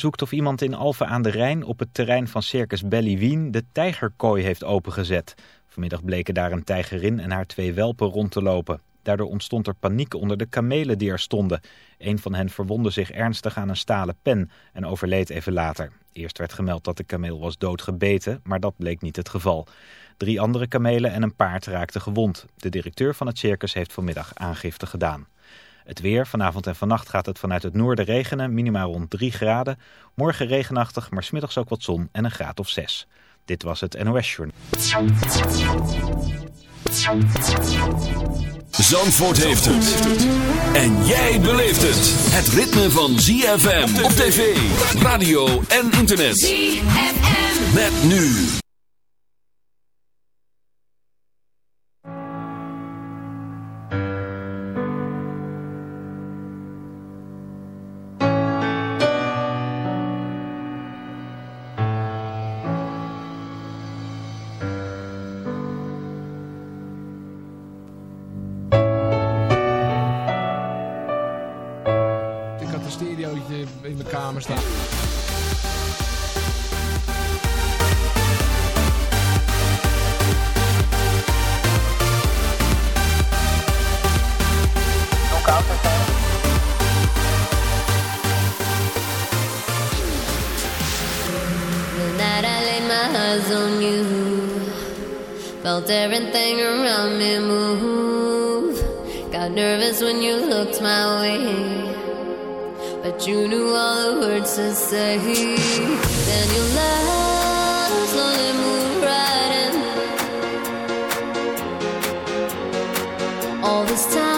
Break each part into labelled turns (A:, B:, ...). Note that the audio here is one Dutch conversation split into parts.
A: zoekt of iemand in Alphen aan de Rijn op het terrein van Circus Bellywien de tijgerkooi heeft opengezet. Vanmiddag bleken daar een tijgerin en haar twee welpen rond te lopen. Daardoor ontstond er paniek onder de kamelen die er stonden. Een van hen verwondde zich ernstig aan een stalen pen en overleed even later. Eerst werd gemeld dat de kameel was doodgebeten, maar dat bleek niet het geval. Drie andere kamelen en een paard raakten gewond. De directeur van het circus heeft vanmiddag aangifte gedaan. Het weer, vanavond en vannacht gaat het vanuit het noorden regenen, minimaal rond 3 graden. Morgen regenachtig, maar smiddags ook wat zon en een graad of 6. Dit was het NOS Journal.
B: Zandvoort heeft het. En jij beleeft het. Het ritme van ZFM op tv, radio en internet.
C: ZFM.
B: Met nu.
D: In mijn kamer staan.
E: Eyes on you, felt everything around me move. Got nervous when you looked my way, but you knew all the words to say. Then you left, slowly moved right in. All this time,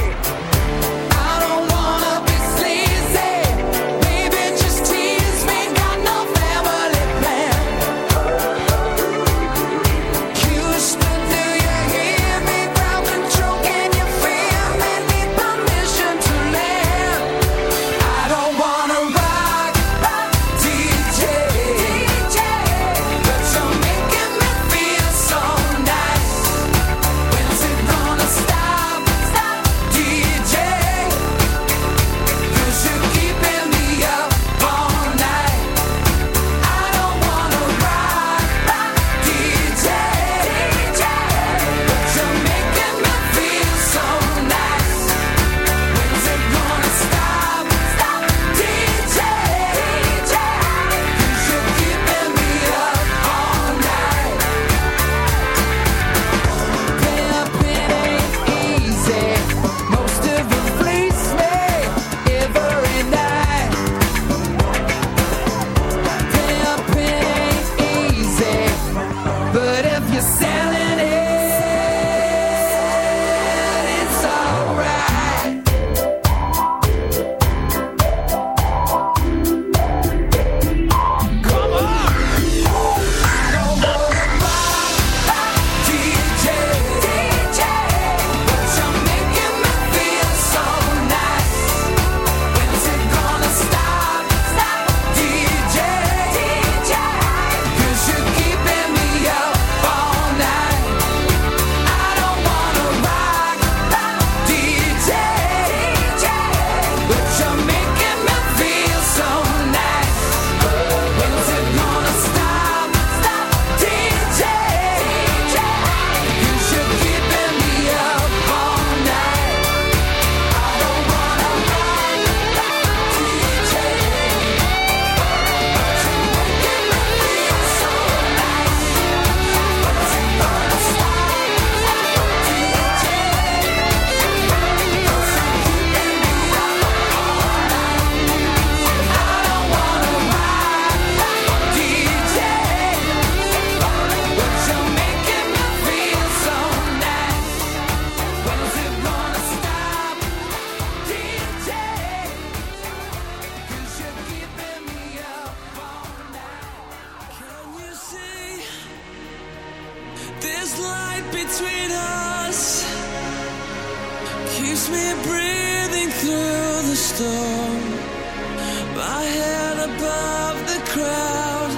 F: above the crowd.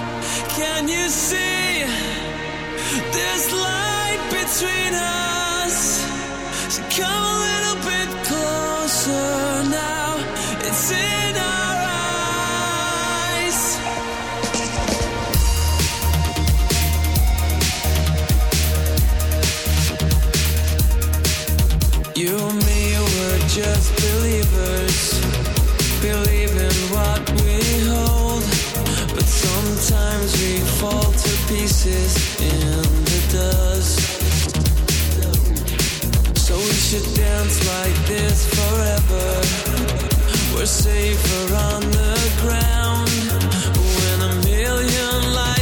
F: Can you see this light between us? So come on. in the dust. So we should dance like this forever. We're safer on the ground when a million lights.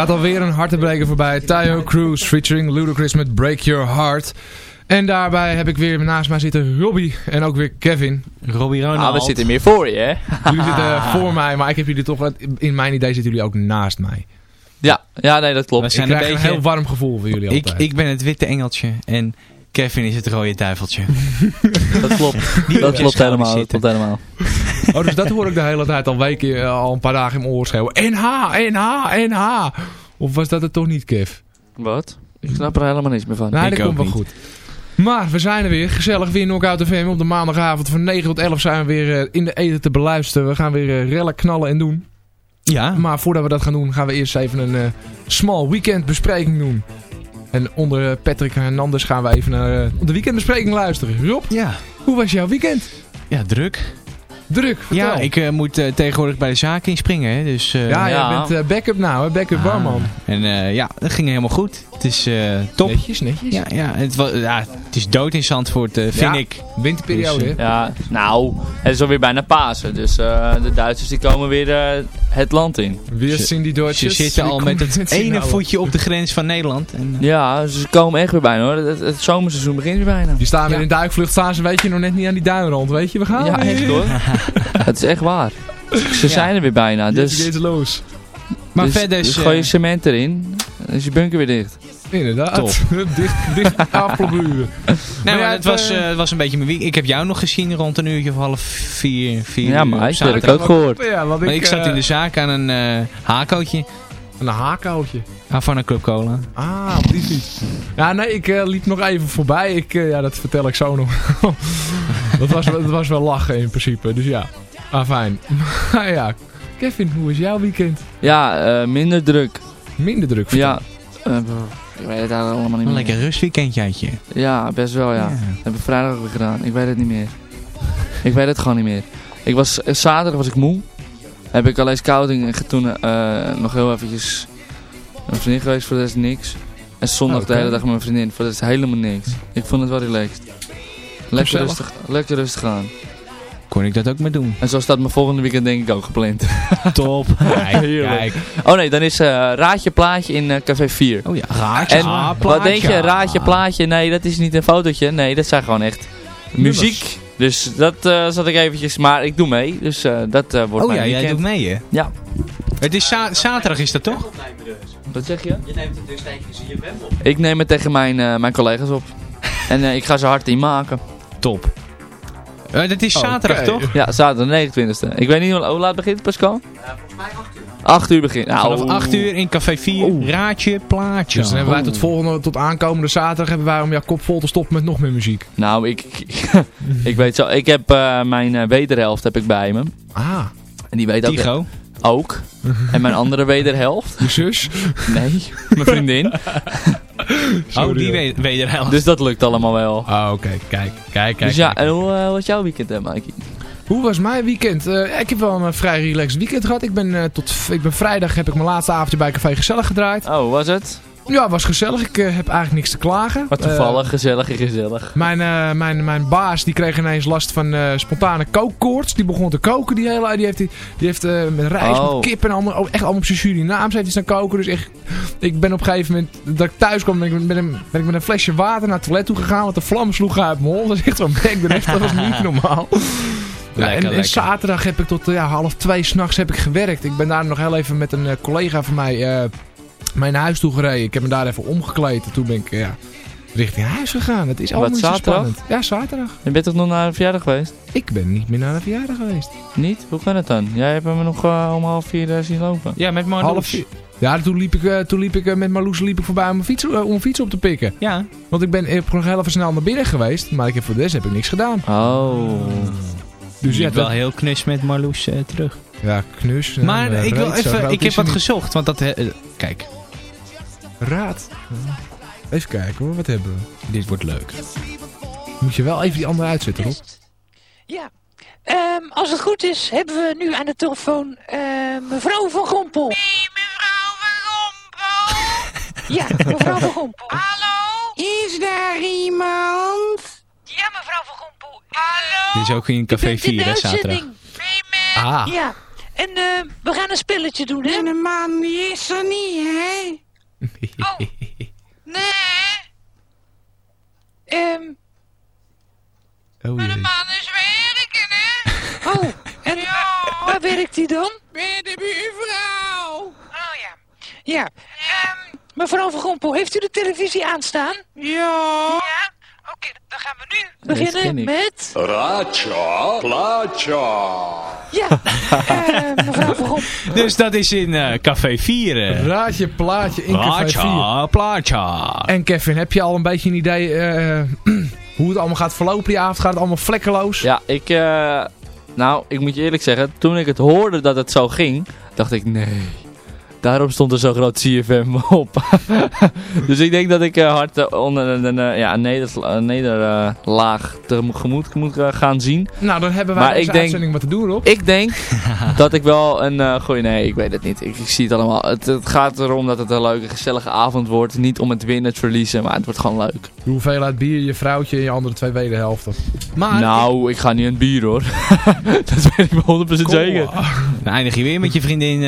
D: gaat alweer een hartenbreker voorbij. Tayo Cruz featuring Ludacris met Break Your Heart. En daarbij heb ik weer naast mij zitten Robbie en ook weer Kevin.
G: Robbie Ronald.
H: Ah, we zitten meer voor je, hè?
D: Jullie zitten eh, voor mij, maar ik heb jullie toch... In mijn idee zitten jullie ook naast mij.
H: Ja, ja nee, dat klopt.
G: We zijn
D: ik
G: een, beetje...
D: heel warm gevoel voor jullie altijd.
G: Ik ben het witte engeltje en Kevin is het rode duiveltje.
H: dat klopt. Dat klopt helemaal, dat klopt helemaal.
D: Oh, dus dat hoor ik de hele tijd al, weken, eh, al een paar dagen in mijn oor schreeuwen. NH, NH, NH. Of was dat het toch niet, Kev?
H: Wat? Ik snap er helemaal niks meer van.
D: Nee, dat komt wel goed. Maar we zijn er weer. Gezellig weer in Knockout FM. Op de maandagavond van 9 tot 11 zijn we weer eh, in de eten te beluisteren. We gaan weer eh, rellen, knallen en doen.
G: Ja.
D: Maar voordat we dat gaan doen, gaan we eerst even een small weekend bespreking doen. En onder Patrick Hernandez gaan we even naar de weekendbespreking luisteren. Rob,
G: ja.
D: hoe was jouw weekend?
G: Ja, druk.
D: Druk, vertel.
G: Ja, ik eh, moet eh, tegenwoordig bij de zaak inspringen. Hè, dus, eh,
D: ja,
H: Ja.
D: jij bent eh, backup nou, hè? backup
G: ah,
D: barman.
G: En eh, ja, dat ging helemaal goed. Het is eh, top.
D: Netjes, netjes.
G: Ja, ja, het, was, ja, het is dood in Zandvoort, eh, vind
D: Ja.
G: ik.
D: Winterperiode,
G: Dus?
H: Ja, nou, het is alweer bijna Pasen. Dus eh, de Duitsers die komen weer eh, het land in.
D: Weer zien die
G: Ze
D: Duitsers.
G: zitten al met het ene voetje op de grens van Nederland. En,
H: Ja, ze komen echt weer bijna hoor. Het, het zomerseizoen begint weer bijna.
D: Die staan weer
G: Ja.
D: in duikvlucht, staan ze weet je nog net niet aan die duinrand, weet je? We gaan
H: Ja,
D: weer.
H: echt hoor. het is echt waar. Ze zijn er weer bijna.
D: Dus is los.
G: maar
H: dus,
G: verder is...
H: dus gooi je
G: eh,
H: cement erin. Dan is je bunker weer dicht.
D: Inderdaad.
G: Top.
D: dicht, dicht afklopburen.
G: nee,
D: Maar ja,
G: het, was,
D: eh,
G: eh, het was een beetje mijn week. Ik heb jou nog gezien rond een uurtje of half vier, vier
H: Ja,
G: uur
H: maar
G: op
H: ik heb het
G: zaterdag.
H: ook gehoord.
D: Ja, want
G: Maar ik zat in de zaak aan een eh hakootje
D: Een haakhoutje.
G: ah, van een Club Cola.
D: Ah, op die fiets. Ja, nee, ik liep nog even voorbij. Ik, ja, dat vertel ik zo nog. Dat, was, dat was wel lachen in principe, dus ja. Ah, fijn. Maar ja, Kevin, hoe is jouw weekend?
H: Ja, eh, minder druk.
D: Minder druk.
H: Ja. eh, ik weet het eigenlijk allemaal niet
G: Een
H: meer.
G: lekker rustweekendje had je.
H: Ja, best wel ja.
G: Ja.
H: Dat heb ik vrijdag ook weer gedaan. Ik weet het niet meer. ik weet het gewoon niet meer. Ik was, eh, zaterdag was ik moe. Heb ik alleen scouting en toen eh, nog heel eventjes een vriendin geweest, voor de rest niks. En zondag
D: Oh,
H: de hele dag met mijn vriendin, voor de rest helemaal niks. Ik vond het wel relaxed. Lekker
D: Gezellig.
H: rustig, lekker rustig gaan.
G: Kon ik dat ook maar doen.
H: En zo staat mijn volgende weekend denk ik ook gepland.
G: Top. Kijk.
H: Oh nee, dan is eh Raadje Plaatje in eh, Café 4.
G: Oh ja, raadje.
H: En
G: ah,
H: wat
G: plaatje.
H: denk je, Raadje Plaatje? Nee, dat is niet een fotootje. Nee, dat zijn gewoon echt muziek. Dus dat eh, zat ik eventjes, maar ik doe mee. Dus eh, dat eh, wordt
G: Oh ja,
H: mijn
G: jij
H: weekend.
G: doet mee hè?
H: Ja.
G: Het is za- zaterdag is dat toch?
H: Wat zeg je? Je neemt het dus tegen ZFM op. Ik neem het tegen mijn, eh, mijn collega's op. en eh, ik ga ze hard in maken.
G: Top. Eh, dat is zaterdag toch?
H: Ja, zaterdag de 29e. Ik weet niet hoe, laat begint Pascal? volgens mij 8 uur. 8 uur begint. Nou,
G: Vanaf 8 uur in café 4.
D: Oeh.
G: Raadje, plaatje.
D: Dus dan hebben wij tot volgende, tot aankomende zaterdag hebben wij om jouw kop vol te stoppen met nog meer muziek.
H: Nou, ik, ik weet zo. Ik heb eh, mijn eh, wederhelft heb ik bij me.
D: Ah,
H: En die weet ook.
G: Tigo.
H: Ook. En mijn andere wederhelft.
D: je zus.
H: Nee, mijn vriendin.
G: Oh, die we- wederhelft.
H: Dus dat lukt allemaal wel.
D: Ah, oké. Kijk, kijk, kijk.
H: dus ja,
D: kijk.
H: en hoe eh, was jouw weekend, hè, Mikey?
D: Hoe was mijn weekend? Eh, ik heb wel een eh, vrij relaxed weekend gehad. Ik ben, eh, tot, ik ben vrijdag heb ik mijn laatste avondje bij Café Gezellig gedraaid.
H: Oh, hoe was het?
D: Ja, was gezellig. Ik eh, heb eigenlijk niks te klagen.
H: Wat
D: Eh,
H: toevallig, gezellig en gezellig.
D: mijn, eh, mijn, mijn baas die kreeg ineens last van spontane kookkoorts. Die begon te koken. Die, hele, die heeft, die, heeft met rijst,
H: Oh.
D: met kip en allemaal, oh, echt allemaal op zijn Surinaams heeft hij staan koken. Dus echt, ik ben op een gegeven moment dat ik thuis kwam, ben ik met een, ben ik met een flesje water naar het toilet toe gegaan. Want de vlam sloeg uit mijn mond. Dat is echt zo'n bek. Dat was niet normaal. Ja,
G: Lekker,
D: en, zaterdag heb ik tot ja, half twee s'nachts heb ik gewerkt. Ik ben daar nog heel even met een collega van mij mijn huis toe gereden. Ik heb me daar even omgekleed. En toen ben ik ja, richting huis gegaan. Het is allemaal niet zo
H: zaterdag?
D: spannend. Ja, zaterdag.
H: Je bent toch nog naar een verjaardag geweest?
D: Ik ben niet meer naar een verjaardag geweest.
H: Niet? Hoe kan het dan? Jij hebt me nog eh, om half vier eh, zien lopen.
G: Ja, met Marloes.
D: Half vier. Ja, toen liep ik, eh, toen liep ik met Marloes liep ik voorbij om mijn, fiets, om mijn fiets op te pikken.
G: Ja.
D: Want ik ben ik nog heel even snel naar binnen geweest. Maar ik heb voor de rest heb ik niks gedaan.
H: Oh.
G: Dus je hebt wel
D: dat-
G: heel knus met Marloes eh, terug.
D: Ja, knus.
G: maar ik, wil even, ik heb wat gezocht. Want dat... kijk,
D: Raad. Even kijken hoor, wat hebben we?
G: dit wordt leuk.
D: Moet je wel even die andere uitzetten, Rob.
I: Ja, Ehm, als het goed is, hebben we nu aan de telefoon eh, mevrouw van Gompel.
J: Nee, mevrouw van Gompel.
I: Ja, mevrouw van Gompel.
J: Hallo?
K: Is daar iemand?
J: Ja, mevrouw van Gompel. Hallo?
G: Dit is ook in
I: Je
G: café
I: bent in
G: 4,
I: de
G: hè, zaterdag.
D: Ah.
I: Ja, en eh, we gaan een spelletje doen, hè?
K: En de man die is er niet, hè?
J: Nee,
I: Ehm,
D: Oh,
J: maar de man is werken, hè?
I: oh, en waar werkt hij dan?
K: Bij de buurvrouw.
J: Oh ja.
I: Ja,
J: Ehm,
I: mevrouw van Gompel, heeft u de televisie aanstaan?
K: Ja.
J: ja,
I: kinderen, dan gaan we nu beginnen met...
B: Racha, placha.
I: Ja, eh, mevrouw.
G: Dus dat is in eh, Café 4. eh.
D: Raadje, plaatje, in café 4.
G: Racha, placha.
D: En Kevin, heb je al een beetje een idee eh, hoe het allemaal gaat verlopen die avond? Gaat het allemaal vlekkeloos?
H: Ja, ik... eh, nou, ik moet je eerlijk zeggen. Toen ik het hoorde dat het zo ging, dacht ik nee. Daarom stond er zo groot CFM op. dus ik denk dat ik eh, hard eh, onder een, een, eh, ja, een nederlaag een nederlaag tegemoet moet eh, gaan zien.
D: Nou, dan hebben wij
H: Maar denk-
D: uitzending wat te doen, Rob.
H: Ik denk dat ik wel een uh, goeie... Nee, ik weet het niet. Ik, ik zie het allemaal. Het, het gaat erom dat het een leuke, gezellige avond wordt. Niet om het winnen, het verliezen, maar het wordt gewoon leuk.
D: De hoeveelheid bier, je vrouwtje en je andere twee wederhelften.
G: Maar
H: nou, ik ga niet aan het bier hoor. dat weet ik wel 100% zeker.
G: dan eindig je weer met je vriendin.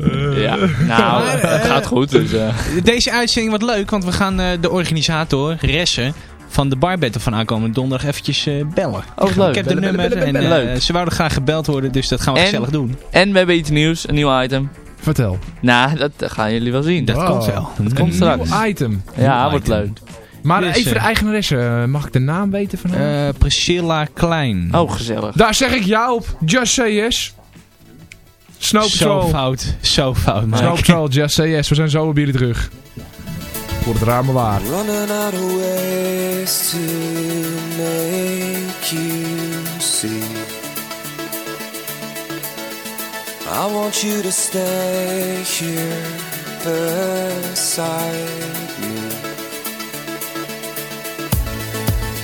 G: Eh, eh.
H: Ja, nou, het gaat goed. Dus, eh.
G: Deze uitzending wordt leuk, want we gaan eh, de organisator, Resse, van de Barbetten van aankomende donderdag eventjes eh, bellen.
H: Oh,
G: Ik-
H: leuk.
G: Ik heb de
H: Bellen,
G: nummer
H: bellen,
G: en
H: bellen,
G: eh,
H: bellen. Leuk.
G: ze wouden graag gebeld worden, dus dat gaan we
H: En-
G: gezellig doen.
H: En we hebben iets nieuws, een nieuw item.
D: Vertel.
H: Nou, dat gaan jullie wel zien.
G: Dat komt wel.
H: Dat komt straks.
D: Nieuw item.
H: Ja,
G: Nieuw
H: wordt
G: item.
H: leuk.
D: Maar
G: Dus,
D: even de
G: eh,
D: eigenaresse, eh, mag ik de naam weten van haar?
G: Eh, Priscilla Klein.
H: Oh, gezellig.
D: Daar zeg ik ja op. Just say yes. Snow
G: zo
D: Patrol.
G: fout, zo fout. Mike.
D: Snow Patrol, just say yes. We zijn zo bij jullie terug. Voor het raar maar waar.
F: Running out of ways to make you see. I want you to stay here beside me.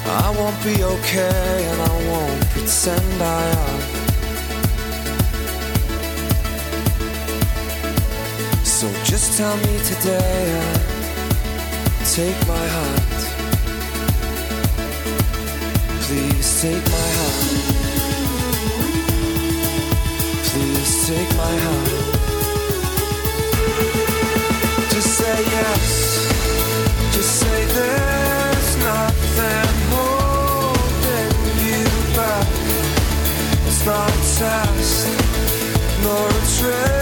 F: I won't be okay and I won't pretend I am. So just tell me today take my hand. Please take my hand. Please take my hand. Just say yes. Just say there's nothing holding you back. It's not a test, nor a trick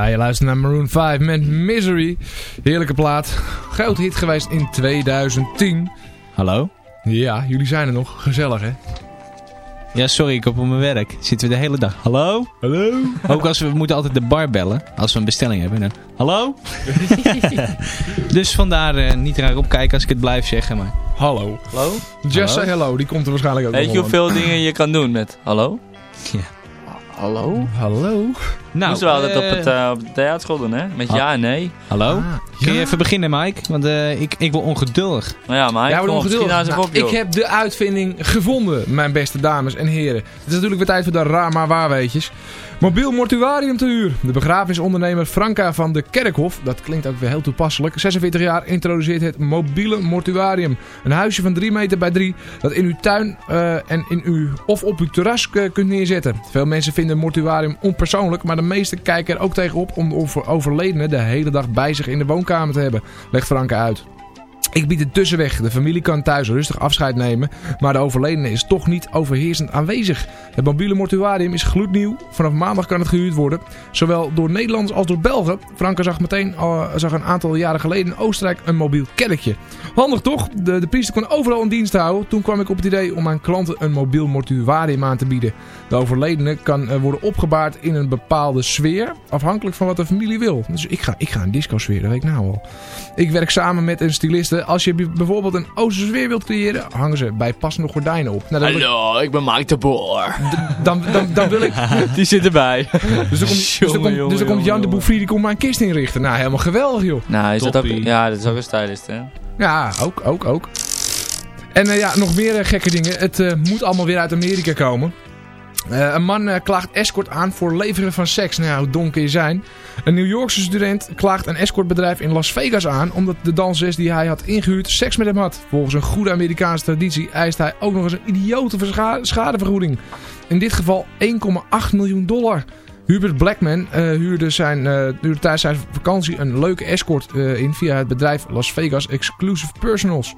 D: Ja, je luistert naar Maroon 5 met Misery. Heerlijke plaat. Groot hit geweest in 2010.
G: Hallo?
D: Ja, jullie zijn er nog. Gezellig, hè?
G: Ja, sorry, ik op mijn werk. Zitten we de hele dag. Hallo?
D: Hallo?
G: Ook als we, we moeten altijd de bar bellen. Als we een bestelling hebben. Dan, Hallo? dus vandaar eh, niet raar opkijken als ik het blijf zeggen. Maar...
D: Hallo.
H: Hallo?
D: Just
H: Hallo?
D: say hello. Die komt er waarschijnlijk ook
H: Weet je hoeveel dingen je kan doen met hallo?
G: Ja.
H: Hallo?
D: Hallo?
G: Nou,
H: Moesten we altijd op, het, eh, op de theaterschool doen, hè? Met
G: Ah.
H: ja en nee.
G: Hallo?
D: Ah,
G: Kun je
D: ja.
G: even beginnen, Mike? Want eh, ik, ik word ongeduldig.
H: Nou ja,
D: we
H: komt misschien
D: ongeduldig. Nou,
H: op,
D: ik heb de uitvinding gevonden, mijn beste dames en heren. Het is natuurlijk weer tijd voor de raar maar waar weetjes. Mobiel mortuarium te huur. De begrafenisondernemer Franka van de Kerkhof, dat klinkt ook weer heel toepasselijk, 46 jaar, introduceert het mobiele mortuarium. Een huisje van 3 meter bij 3 dat in uw tuin eh, en in uw, of op uw terras kunt neerzetten. Veel mensen vinden een mortuarium onpersoonlijk, maar de meesten kijken er ook tegenop om de over- overledene de hele dag bij zich in de woonkamer te hebben, legt Franka uit. Ik bied een tussenweg. De familie kan thuis rustig afscheid nemen, maar de overledene is toch niet overheersend aanwezig. Het mobiele mortuarium is gloednieuw. Vanaf maandag kan het gehuurd worden. Zowel door Nederlanders als door Belgen. Franke zag meteen zag een aantal jaren geleden in Oostenrijk een mobiel kerkje. Handig toch? De, de priester kon overal een dienst houden. Toen kwam ik op het idee om aan klanten een mobiel mortuarium aan te bieden. De overledene kan eh, worden opgebaard in een bepaalde sfeer, afhankelijk van wat de familie wil. Dus ik ga, ik ga een disco sfeer, dat weet ik nou al. Ik werk samen met een styliste. Als je bijvoorbeeld een Oosterse sfeer wilt creëren, hangen ze bij passende gordijnen op. Nou, ik-
H: Hallo, ik ben Mike de Boer.
D: dan, dan, dan wil ik...
H: Die zit erbij.
D: Dus dan komt, dus dan
H: Jongen,
D: dus dan komt Jan
H: jongen,
D: de Bouffry, die komt mijn kist inrichten. Nou, helemaal geweldig, joh.
H: Nou, is dat ook, ja, dat is ook een stylist, hè?
D: Ja, ook, ook, ook. En eh, ja, nog meer eh, gekke dingen. Het eh, moet allemaal weer uit Amerika komen. Eh, een man eh, klaagt escort aan voor leveren van seks. Nou ja, hoe dom kun je zijn? Een New Yorkse student klaagt een escortbedrijf in Las Vegas aan... omdat de danseres die hij had ingehuurd seks met hem had. Volgens een goede Amerikaanse traditie eist hij ook nog eens een idiote schadevergoeding. In dit geval 1,8 miljoen dollar. Hubert Blackman eh, huurde, zijn, eh, huurde tijdens zijn vakantie een leuke escort eh, in via het bedrijf Las Vegas Exclusive Personals.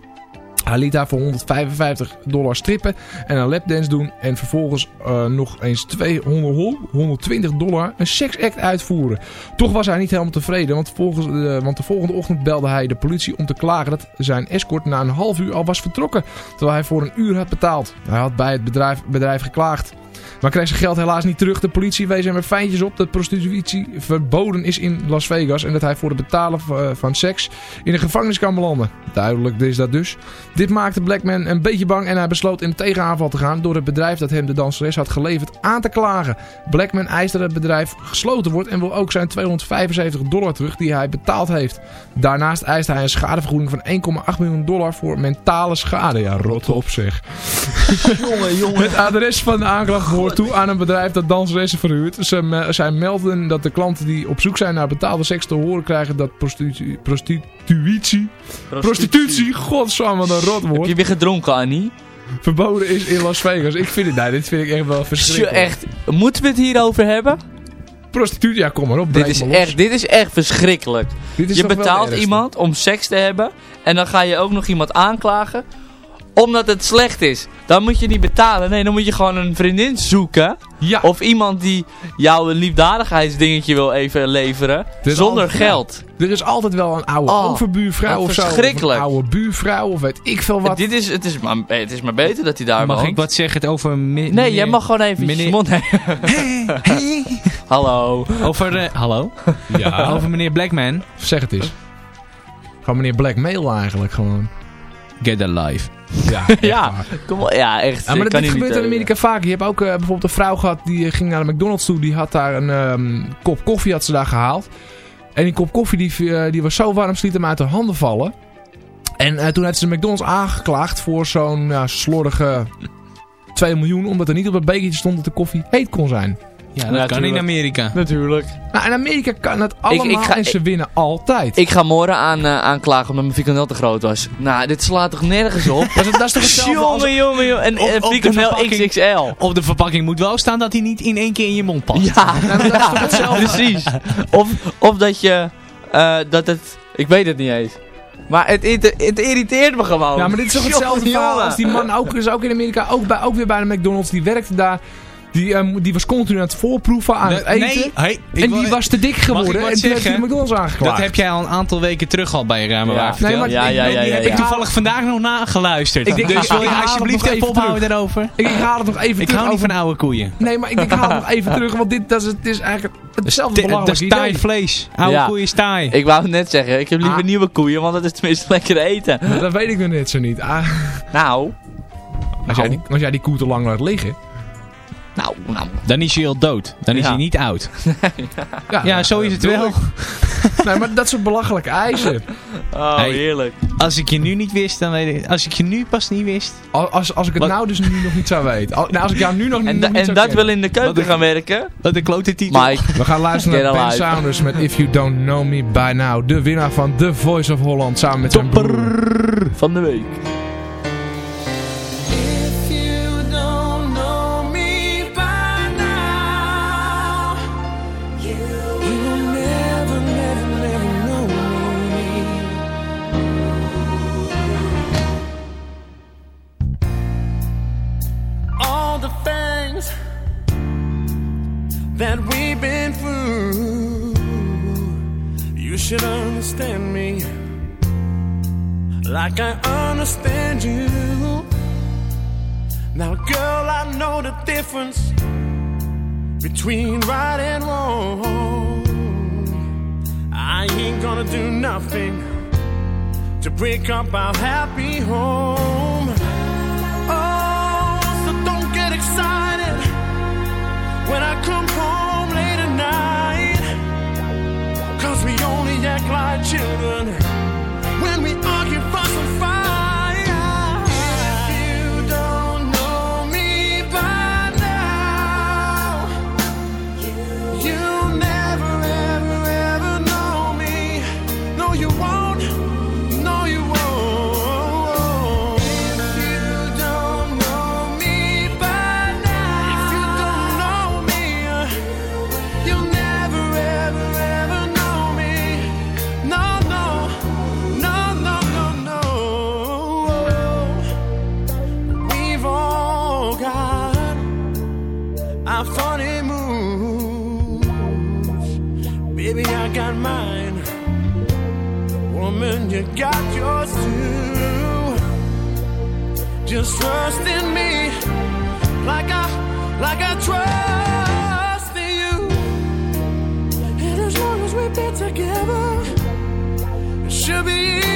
D: Hij liet haar voor 155 dollar strippen en een lapdance doen. En vervolgens eh, nog eens 200, 120 dollar een seksact uitvoeren. Toch was hij niet helemaal tevreden. Want, volgens, eh, want de volgende ochtend belde hij de politie om te klagen dat zijn escort na een half uur al was vertrokken. Terwijl hij voor een uur had betaald. Hij had bij het bedrijf, bedrijf geklaagd. Maar kreeg zijn geld helaas niet terug. De politie wees hem er feintjes op dat prostitutie verboden is in Las Vegas. En dat hij voor het betalen v- van seks in de gevangenis kan belanden. Duidelijk is dat dus. Dit maakte Blackman een beetje bang en hij besloot in de tegenaanval te gaan door het bedrijf dat hem de danseres had geleverd aan te klagen. Blackman eist dat het bedrijf gesloten wordt en wil ook zijn 275 dollar terug die hij betaald heeft. Daarnaast eist hij een schadevergoeding van 1,8 miljoen dollar voor mentale schade. Ja, rot op zeg.
G: jongen, jongen.
D: Het adres van de aanklacht behoort toe aan een bedrijf dat danseressen verhuurt. Ze, zij melden dat de klanten die op zoek zijn naar betaalde seks te horen krijgen dat prostitutie... Prostitutie... Prostitutie, godsamme, wat een
H: Heb je
D: rotwoord.
H: weer gedronken, Annie?
D: Verboden is in Las Vegas. Ik vind het, nee, dit vind ik echt wel verschrikkelijk.
H: echt, moeten we het hierover hebben?
D: Prostitutie, ja kom maar op.
H: Dit is, echt, dit is echt verschrikkelijk.
D: Dit is
H: je betaalt iemand om seks te hebben en dan ga je ook nog iemand aanklagen omdat het slecht is. Dan moet je niet betalen. Nee, dan moet je gewoon een vriendin zoeken.
D: Ja.
H: Of iemand die jou een liefdadigheidsdingetje wil even leveren. Zonder
D: altijd-
H: geld.
D: Er is altijd wel een oude
H: Oh,
D: overbuurvrouw of zo. Of
H: verschrikkelijk.
D: een oude buurvrouw of weet ik veel wat.
H: Dit is, het, is maar, het is maar beter dat hij daar
G: Mag
H: woont.
G: ik wat zeggen over... mi-
H: Nee,
G: meneer-
H: jij mag gewoon even
G: meneer-
H: je mond Hallo.
G: Over, eh, hallo?
D: Ja.
G: Over meneer Blackman.
D: Zeg het eens. Gewoon meneer Blackmail eigenlijk gewoon.
G: Get.
D: Ja, echt
H: Ja,
D: waar.
H: kom op. Ja, echt.
D: Ja, maar dat,
H: kan
D: dit gebeurt
H: niet,
D: in Amerika vaak. Je hebt ook eh, bijvoorbeeld een vrouw gehad die eh, ging naar de McDonald's toe. Die had daar een ehm, kop koffie had ze daar gehaald. En die kop koffie die, eh, die was zo warm, ze liet hem uit haar handen vallen. En eh, toen heeft ze de McDonald's aangeklaagd voor zo'n slordige 2 miljoen. Omdat er niet op het bekertje stond dat de koffie heet kon zijn.
G: Ja, dat kan in
H: Natuurlijk.
G: Amerika.
H: Natuurlijk.
D: Nou, in Amerika kan het allemaal
H: ik ga-
D: en ze winnen altijd.
H: Ik ga morgen aan, eh, aanklagen omdat mijn frikandel te groot was. Nou, dit slaat toch nergens op?
D: dat, is, dat is toch hetzelfde als...
H: jongen, jongen, jongen. En,
G: Op-
H: frikandel
G: verpakking.
H: XXL.
G: Op de verpakking moet wel staan dat hij niet in één keer in je mond past.
H: Ja,
D: dat is toch hetzelfde?
H: precies. Of, of dat je, eh, dat het, ik weet het niet eens. Maar het, het, het irriteert me gewoon.
D: Ja, maar dit is toch hetzelfde
H: Jongen,
D: verhaal als die man ook, is ook in Amerika, ook, bij, ook weer bij de McDonald's, die werkte daar. Die, ehm, die was continu aan het voorproeven aan het
G: Nee,
D: eten.
G: hey, ik
D: en
G: wil-
D: die was te dik
G: ik
D: geworden en toen heeft de McDonald's aangeklaagd.
G: Dat heb jij al een aantal weken terug al bij Ruime
H: Ja.
G: Waar verteld.
D: Nee, maar
H: Ja,
D: ik-
H: ja,
D: ik-
H: ja,
G: Die
H: ja,
G: heb
H: ja.
G: ik toevallig vandaag nog nageluisterd.
D: Ik denk,
G: dus
D: ik-
G: wil
D: ik
G: je
D: het
G: alsjeblieft even ophouden daarover?
D: Ik, ik haal het nog even
G: Ik
D: terug.
G: hou niet
D: over-
G: van oude koeien.
D: Nee, maar ik, ik haal het nog even terug, want dit dat is, het is eigenlijk hetzelfde
G: Dat
D: belangrijke
G: is taai vlees. Oude
H: Ja.
G: koeien is taai.
H: Ik wou het net zeggen, ik heb liever
D: Ah.
H: nieuwe koeien, want dat is tenminste lekker eten.
D: Dat weet ik nog net zo niet. Ah,
H: Nou,
D: als, jij die, als jij die koe te lang laat liggen.
H: Nou, nou.
G: Dan is hij al dood. Dan is
H: Ja.
G: hij niet oud. Ja, zo is het wel.
D: ik. Nee, maar dat soort belachelijke eisen.
H: Oh,
G: Hey.
H: heerlijk.
G: Als ik je nu niet wist, dan weet ik... Als ik je nu pas niet wist...
D: Als, als, als ik het
G: Wat?
D: nou dus nu nog niet zou weten. Al- nou, als ik jou nu nog,
H: En,
D: niet
H: en
D: zou
H: dat
D: kennen.
H: wil in de keuken
G: Wat
H: gaan werken?
G: Wat een klote titel.
H: Mike.
D: We gaan luisteren naar Ben
H: alive.
D: Saunders met If You Don't Know Me By Now. De winnaar van The Voice of Holland samen met zijn broer.
H: Van de week.
F: Should understand me like I understand you. Now, girl, I know the difference between right and wrong. I ain't gonna do nothing to break up our happy home. Oh, so don't get excited when I come children got yours too. Just trust in me, like I, like I trust in you. And as long as we've been together, it should be.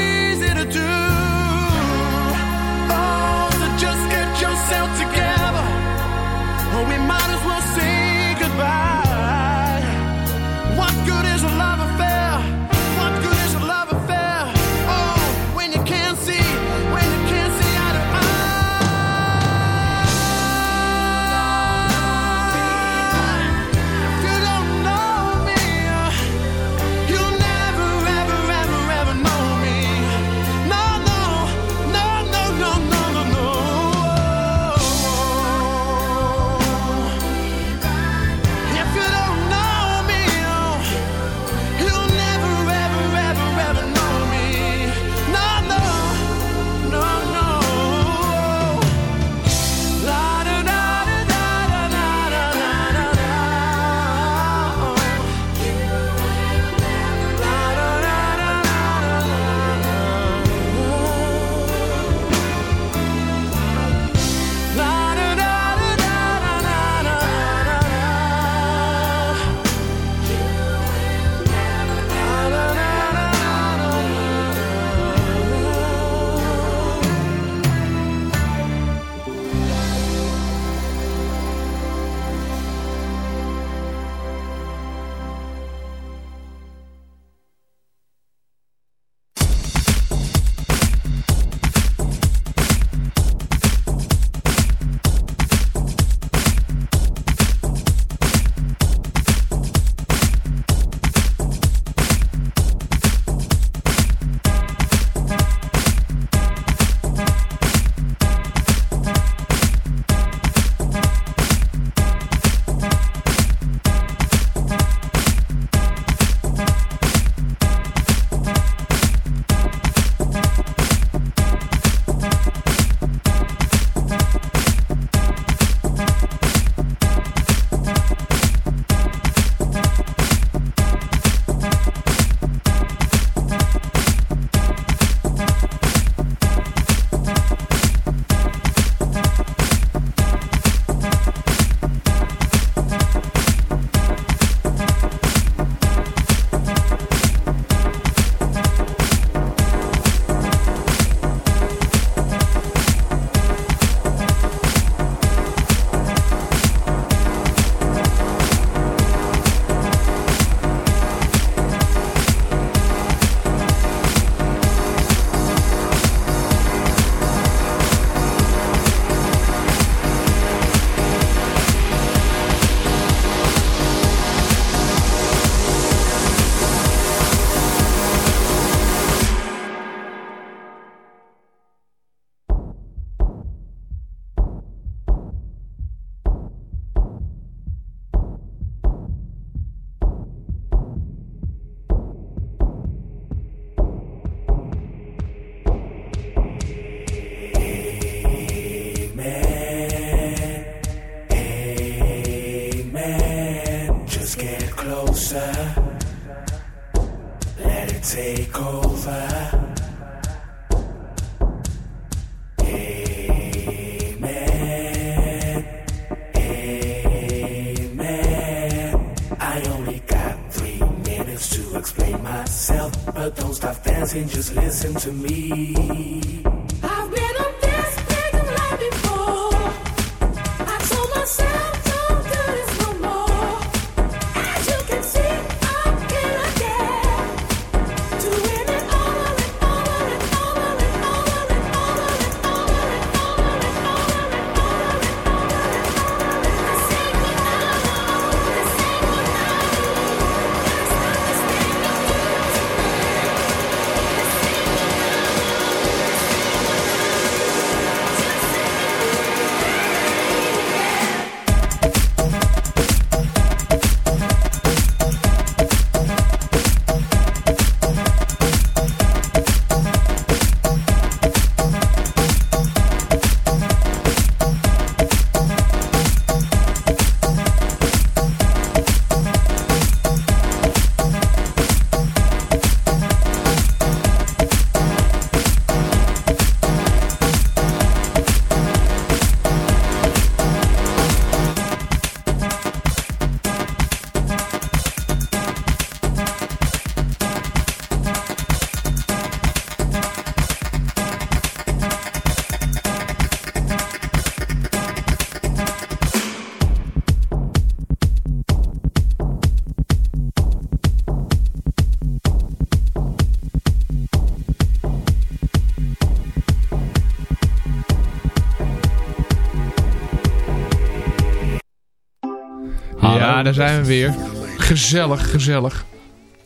D: Daar zijn we weer. Gezellig, gezellig.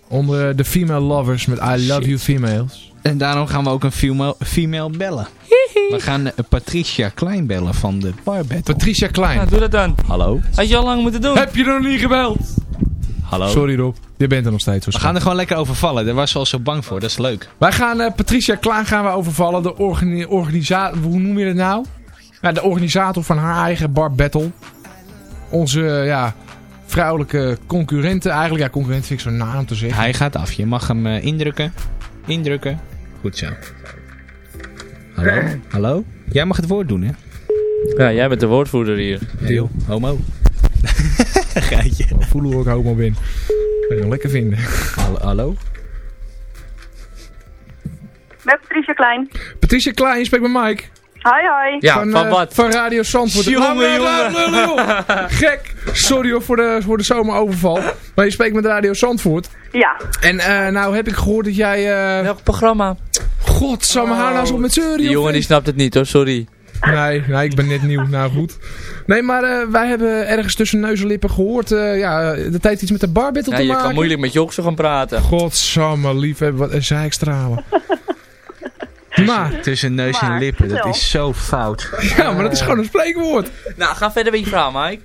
D: Onder de female lovers met I love you females.
G: En daarom gaan we ook een female, female bellen. We gaan eh, Patricia Klein bellen van de Bar Battle.
D: Patricia Klein.
H: Ja, doe dat dan.
G: Hallo?
H: Had je al lang moeten doen.
D: Heb je nog niet gebeld?
G: Hallo?
D: Sorry Rob, je bent er nog steeds.
G: We gaan er gewoon lekker over vallen. Daar was ze al zo bang voor. Dat is leuk.
D: Wij gaan eh, Patricia Klein gaan we overvallen. De organi organisator, hoe noem je het nou? Ja, de organisator van haar eigen bar battle. Onze ja, vrouwelijke concurrenten. Eigenlijk, ja, concurrent vind ik zo'n naam te zeggen.
G: Hij gaat af. Je mag hem eh, indrukken. Indrukken. Goed zo. Hallo? Hallo? Jij mag het woord doen, hè?
H: Ja, jij bent de woordvoerder hier.
G: Deel. Homo. Geitje.
D: We voelen hoe ik homo ben. Kan je lekker vinden.
G: Hallo? hallo?
L: Met Patricia Klein.
D: Patricia Klein, je spreekt met Mike.
L: Hoi, hoi.
H: Ja,
D: van,
H: van
D: eh,
H: wat?
D: Van Radio Zandvoort.
H: Jongen, jongen.
D: Gek. Sorry hoor voor de, voor de zomeroverval. Maar je spreekt met Radio Zandvoort.
L: Ja.
D: En eh, nou heb ik gehoord dat jij... eh
H: Welk programma?
D: God, haar nou eens op met zeuren?
H: Die jongen die snapt het niet hoor, sorry.
D: Nee, nee, ik ben net nieuw. Nou goed. Nee, maar eh, wij hebben ergens tussen neus en lippen gehoord. eh, ja, dat heeft iets met de bar battle
H: Ja,
D: te
H: je
D: maken.
H: kan moeilijk met Joksen gaan praten.
D: Godsamme liefhebber, wat een zeikstralen. maar,
G: Tussen neus en lippen. Dat is zo fout.
D: ja, maar dat is gewoon een spreekwoord.
H: Nou, ga verder met je verhaal, Mike.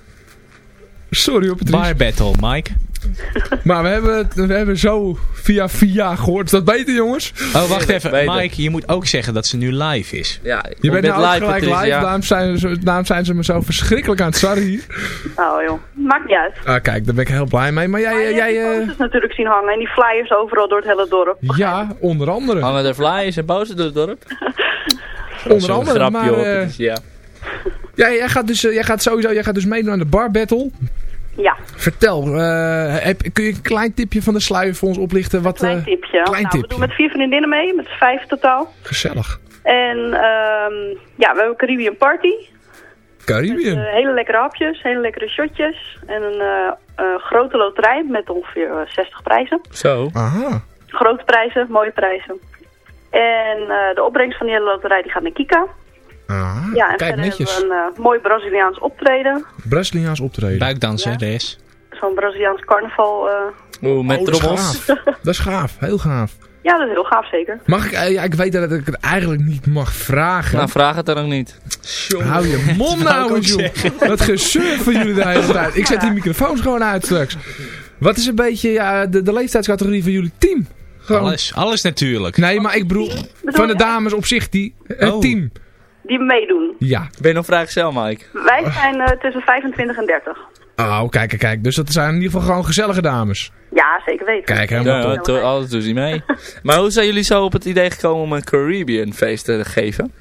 D: Sorry hoor, Patrice.
G: Bar battle, Mike.
D: Maar we hebben, het- we hebben zo via via gehoord. Is dat beter, jongens?
G: Oh, wacht even.
H: Beter.
G: Mike, je moet ook zeggen dat ze nu live is.
H: Ja,
D: Je bent nou ook gelijk live. Daarom zijn, ze, daarom zijn ze me zo verschrikkelijk aan het hier.
L: Oh joh, maakt niet uit.
D: Ah, kijk, daar ben ik heel blij mee. Maar jij,
L: Maar
D: eh,
L: hebt
D: jij
L: die
D: eh,
L: natuurlijk zien hangen en die flyers overal door het hele dorp.
D: ja, onder andere.
H: Hangen er flyers en posters door het dorp?
D: Onder andere,
H: grapje
D: maar,
H: hoor,
D: eh, jij, jij, gaat dus, eh, jij gaat sowieso jij gaat dus meedoen aan de bar battle.
L: Ja,
D: Vertel, eh, heb, kun je een klein tipje van de sluier voor ons oplichten? Wat,
L: klein
D: eh,
L: tipje.
D: klein
L: nou, we doen met vier vriendinnen mee, met vijf totaal.
D: Gezellig.
L: En ehm, ja, we hebben een Caribbean party.
D: Caribbean.
L: Eh, hele lekkere hapjes, hele lekkere shotjes. En een eh, eh, grote loterij met ongeveer eh, 60 prijzen.
H: Zo.
D: Aha.
L: Grote prijzen, mooie prijzen. En eh, de opbrengst van die hele loterij die gaat naar Kika.
D: Aha.
L: Ja, en
D: Kijk,
L: verder
D: netjes.
L: hebben we een eh, mooi Braziliaans optreden.
D: Braziliaans optreden.
G: Buikdansen,
L: Ja. Zo'n Braziliaans carnaval. eh,
H: Oeh, met
D: Oh, dat is
H: trommels.
D: gaaf. Dat is gaaf, heel gaaf.
L: ja, dat is heel gaaf zeker.
D: Mag ik, eh, ja, ik weet dat ik het eigenlijk niet mag vragen.
H: Nou, vraag het dan ook niet.
D: Hou je mond nou
G: ook
D: eens, joh. Wat gezeur van jullie de hele tijd. Ik zet die microfoons gewoon uit straks. Wat is een beetje ja, de, de leeftijdscategorie van jullie team? Gewoon.
G: Alles, alles natuurlijk.
D: Nee, maar ik bedoel, van de dames op zich, die, het
G: Oh.
D: team.
L: Die meedoen.
D: Ja.
H: Ben je nog vrijgezel, Mike?
L: Wij zijn eh, tussen 25 en 30.
D: Oh, kijk, kijk, kijk. Dus dat zijn in ieder geval gewoon gezellige dames.
L: Ja, zeker weten.
D: Kijk, helemaal
H: Ja,
D: top.
H: to- alles doen ze mee. Maar hoe zijn jullie zo op het idee gekomen om een Caribbean feest te geven?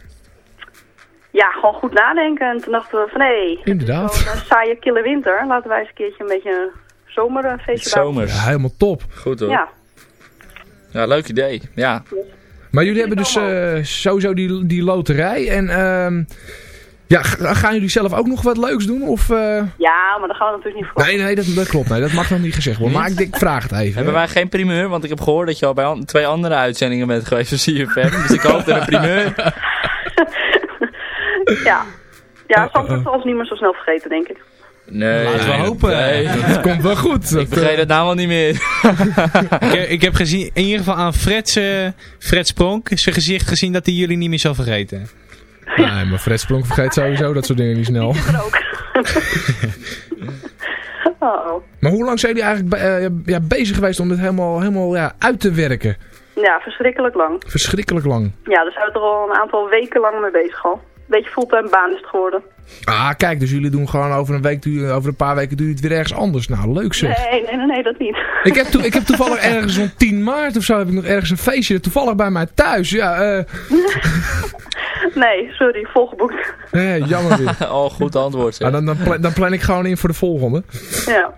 L: Ja, gewoon goed nadenken. En toen dachten we van hé,
D: Inderdaad.
L: zo'n eh, saaie kille winter. Laten wij eens een keertje een beetje een zomerfeestje bouwen.
H: Zomers.
D: Ja, helemaal top.
H: Goed hoor.
L: Ja,
H: Ja, leuk idee. Ja.
D: Maar jullie hebben dus eh, sowieso die, die loterij. En ehm, ja, gaan jullie zelf ook nog wat leuks doen? Of, eh,
L: ja, maar dat gaan we natuurlijk niet verkopen.
D: Nee, nee, dat, dat klopt. Nee, dat mag nog niet gezegd worden. Maar ik, ik vraag het even.
H: Hebben
D: hè.
H: wij geen primeur? Want ik heb gehoord dat je al bij an- twee andere uitzendingen bent geweest van CFM. Dus ik hoop dat een primeur.
L: Ja, ja soms
D: oh,
L: is ons niet meer zo snel vergeten, denk ik.
H: Nee.
G: Laten we hopen.
H: Nee.
D: Dat komt wel goed. Dat,
H: Ik vergeet
D: eh,
H: het nou al niet meer.
G: ik, heb- ik heb gezien, in ieder geval aan Fred's, eh, Fred Spronk, zijn gezicht gezien dat hij jullie niet meer zal vergeten.
D: Nee, maar Fred Splonk vergeet sowieso dat soort dingen niet snel.
L: Er ook. oh, oh.
D: Maar hoe lang zijn jullie eigenlijk be- eh, ja, bezig geweest om dit helemaal, helemaal ja, uit te werken?
L: Ja, verschrikkelijk lang.
D: Verschrikkelijk lang.
L: Ja, daar zijn we toch al een aantal weken lang mee bezig al. Beetje fulltime baan is het geworden.
D: Ah, kijk, dus jullie doen gewoon over een, week, doe- over een paar weken doe je het weer ergens anders. Nou, leuk zeg.
L: Nee, nee, nee, nee, dat niet.
D: Ik heb, to- ik heb toevallig ergens op 10 maart of zo heb ik nog ergens een feestje. Toevallig bij mij thuis. Ja, eh
L: Nee, sorry, volgeboekt.
D: eh, jammer weer.
H: Oh, goed antwoord. zeg.
D: Ah, dan, dan, plan, dan plan ik gewoon in voor de volgende.
L: Ja.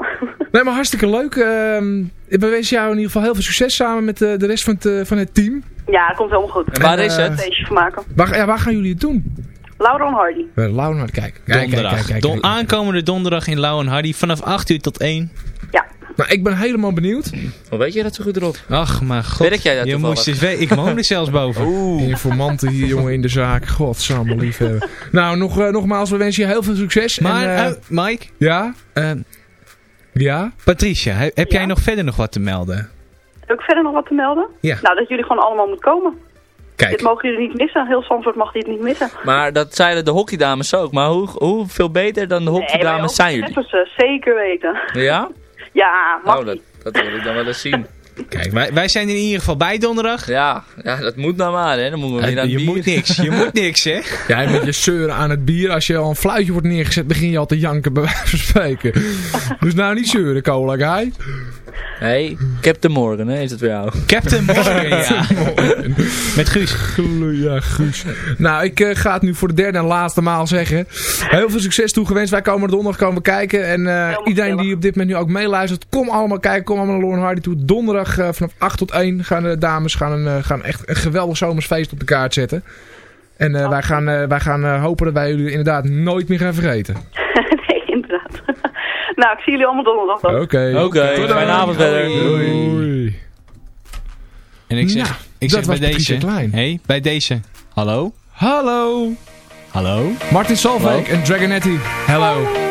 D: Nee, maar hartstikke leuk. Ehm ik wens jou in ieder geval heel veel succes samen met eh, de rest van het, eh, van het team.
L: Ja, dat komt helemaal goed.
H: En waar
D: En,
H: is het?
L: Een feestje van maken.
D: Waar, ja, waar gaan jullie het doen?
L: Laura en Hardy.
D: Uh, Laura, kijk. Kijk, kijk,
G: Donderdag.
D: kijk, kijk,
G: Don-
D: kijk.
G: aankomende donderdag in Lauw en Hardy vanaf 8 uur tot 1.
L: Ja.
D: Nou, ik ben helemaal benieuwd.
H: Hoe weet je dat zo goed erop?
G: Ach, maar god.
H: Werk jij daar
G: je moest eens weten. Ik woon er zelfs boven.
H: Oeh.
D: Informanten hier, jongen, in de zaak. Godsamme liefhebben. Nou, nog, eh, nogmaals, we wensen je heel veel succes.
G: Maar,
D: En, eh,
G: eh, Mike,
D: ja?
E: Ja?
G: Patricia, he- heb jij nog verder nog wat te melden?
L: Heb ik verder nog wat te melden?
G: Ja.
L: Nou, dat jullie gewoon allemaal moeten komen.
G: Kijk.
L: Dit mogen jullie niet missen. Heel Zandvoort mag dit niet missen.
H: Maar dat zeiden de hockeydames ook. Maar hoe, hoeveel beter dan de hockeydames zijn jullie?
L: Ze zeker weten.
H: Ja?
L: Ja, mag
H: Oh, dat, dat wil ik dan wel eens zien.
G: Kijk, wij, wij zijn er in ieder geval bij donderdag.
H: Ja, ja dat moet nou maar, hè. Dan moeten we weer aan het
G: je
H: bier.
G: moet niks, je moet niks, hè?
E: Jij met je zeuren aan het bier. Als je al een fluitje wordt neergezet, begin je al te janken bij wijze van spreken. dus nou niet zeuren, cola guy.
H: Hey, Captain Morgan, hè, is het voor jou.
G: Captain Morgan, ja. Met Guus.
E: Ja, Guus. Nou, ik eh, ga het nu voor de derde en laatste maal zeggen. Heel veel succes toegewenst. Wij komen er donderdag komen kijken. En eh, iedereen die op dit moment nu ook meeluistert, kom allemaal kijken. Kom allemaal naar Lauren Hardy toe. Donderdag eh, vanaf 8 tot 1 gaan de dames gaan een, eh, gaan echt een geweldig zomersfeest op de kaart zetten. En eh, wij gaan, eh, wij gaan eh, hopen dat wij jullie inderdaad nooit meer gaan vergeten.
L: nee, inderdaad. nou, ik zie jullie allemaal donderdag dan.
E: Oké.
H: Oké, fijne avond verder.
E: Doei.
G: En ik zeg,
E: Nou,
G: ik zeg bij
E: Patricia
G: deze.
E: Klein.
G: Hey, bij deze. Hallo?
E: Hallo.
G: Hallo?
E: Martin Solveig en Dragonetti. Hello.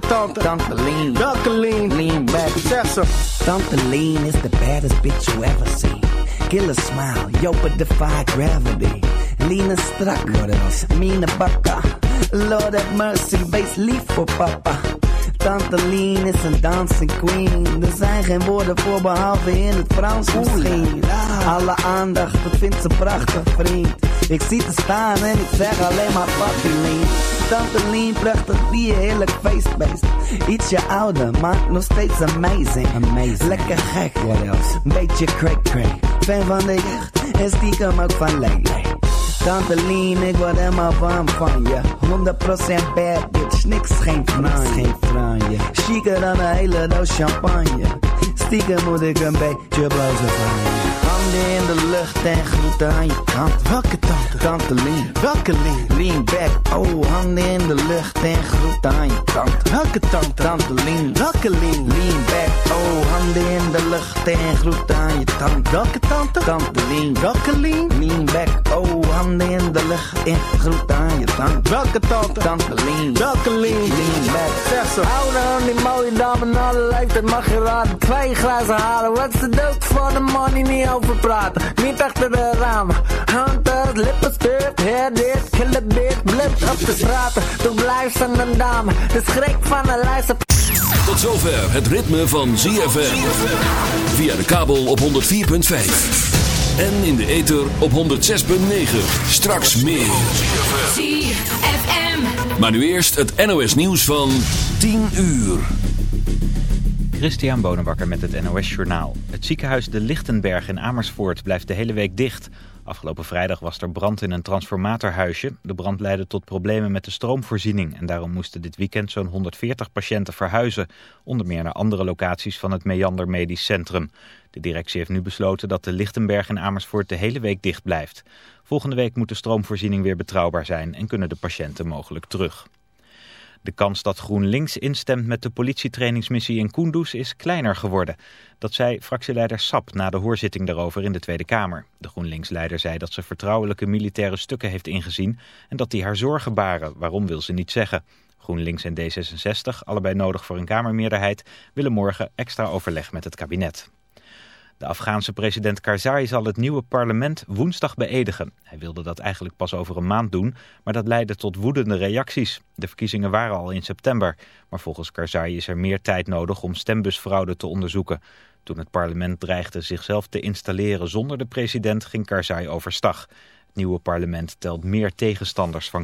M: Tante. Tante? Tante Lean. Welke Lean? Lean back. Zeg ze. Tante Lean is the baddest bitch you ever seen. Killer smile, yo, but defy gravity. En strak? Mine bakka. Lord have mercy, base lief voor papa. Tante Lean is een dancing queen. Er zijn geen woorden voor behalve in het Frans misschien. Alle aandacht, dat vindt ze prachtig, vriend. Ik zie te staan en ik zeg alleen maar papi Lean. Tante Lean, prachtig die heerlijk feestbeest. Ietsje ouder, maar nog steeds amazing. amazing. Lekker gek, what else? Beetje crack crack. Fan van de jeugd en stiekem ook van Lele. Tante Lean, ik word helemaal warm van je. 100% bad bitch, niks geen franje. geen franje. Chiquer dan een hele doos champagne. Stiekem moet ik een beetje blozen van je. Handen in de lucht en groeten aan je tante. Welke tante? Tante Lean. Welke Lean? Back. Oh, handen in de lucht en groeten aan je tante. Welke tante? Tante Lean. Welke Lean? Lean back. Oh, handen in de lucht en groeten aan je tante. Welke tante? Tante Lean. Welke Lean? Lean back. Oh, handen in de lucht en groeten aan je tante. Welke tante? Tante Lean. Welke Lean? Lean back. Zeg ze. Oude aan die mooie dame in alle leeftijd mag je raden. Twee glazen halen. Wat ze doet voor de money niet over praten. Niet achter de ramen. Hunters, lippenstift, hair dit, killer bitch. Blind op de straten. Toen blijft ze een dame. De schrik van een lijst
B: Tot zover het ritme van ZFM. Via de kabel op 104.5. En in de ether op 106.9. Straks meer.
E: ZFM.
B: Maar nu eerst het NOS nieuws van 10 uur.
A: Christian Bonenbakker met het NOS Journaal. Het ziekenhuis De Lichtenberg in Amersfoort blijft de hele week dicht. Afgelopen vrijdag was er brand in een transformatorhuisje. De brand leidde tot problemen met de stroomvoorziening... en daarom moesten dit weekend zo'n 140 patiënten verhuizen... onder meer naar andere locaties van het Meander Medisch Centrum. De directie heeft nu besloten dat De Lichtenberg in Amersfoort de hele week dicht blijft. Volgende week moet de stroomvoorziening weer betrouwbaar zijn... en kunnen de patiënten mogelijk terug. De kans dat GroenLinks instemt met de politietrainingsmissie in Kunduz is kleiner geworden. Dat zei fractieleider Sap na de hoorzitting daarover in de Tweede Kamer. De GroenLinks-leider zei dat ze vertrouwelijke militaire stukken heeft ingezien en dat die haar zorgen baren. Waarom wil ze niet zeggen. GroenLinks en D66, allebei nodig voor een Kamermeerderheid, willen morgen extra overleg met het kabinet. De Afghaanse president Karzai zal het nieuwe parlement woensdag beëdigen. Hij wilde dat eigenlijk pas over een maand doen, maar dat leidde tot woedende reacties. De verkiezingen waren al in september, maar volgens Karzai is er meer tijd nodig om stembusfraude te onderzoeken. Toen het parlement dreigde zichzelf te installeren zonder de president, ging Karzai overstag. Het nieuwe parlement telt meer tegenstanders van